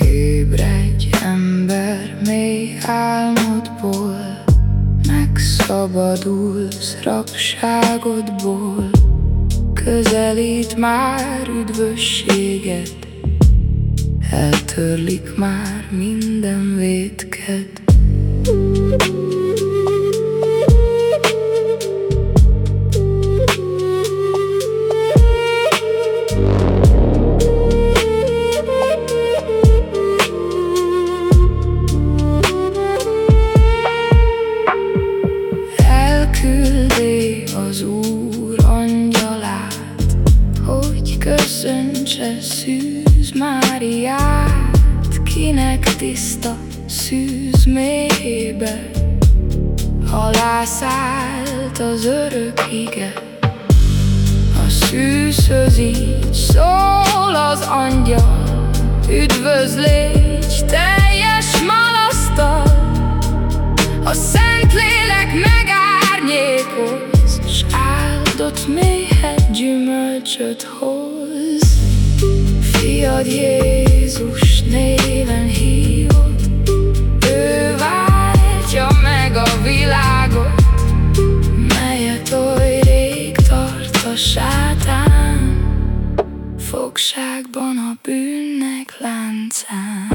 Ébredj ember mély álmodból Megszabadulsz rabságodból. Közelít már üdvösséget Eltörlik már minden vétked hogy köszöntse Szűz Máriát, kinek tiszta szűz mélybe, alászállt az örök ige. A szűzhöz így szól az angyal, üdvözlégy teljes malasztal, a Szentlélek megárnyékol, áldott méhet gyümölcsöt hoz Fiad Jézus néven hívod Ő váltja meg a világot Melyet oly rég tart a sátán Fogságban a bűnnek láncán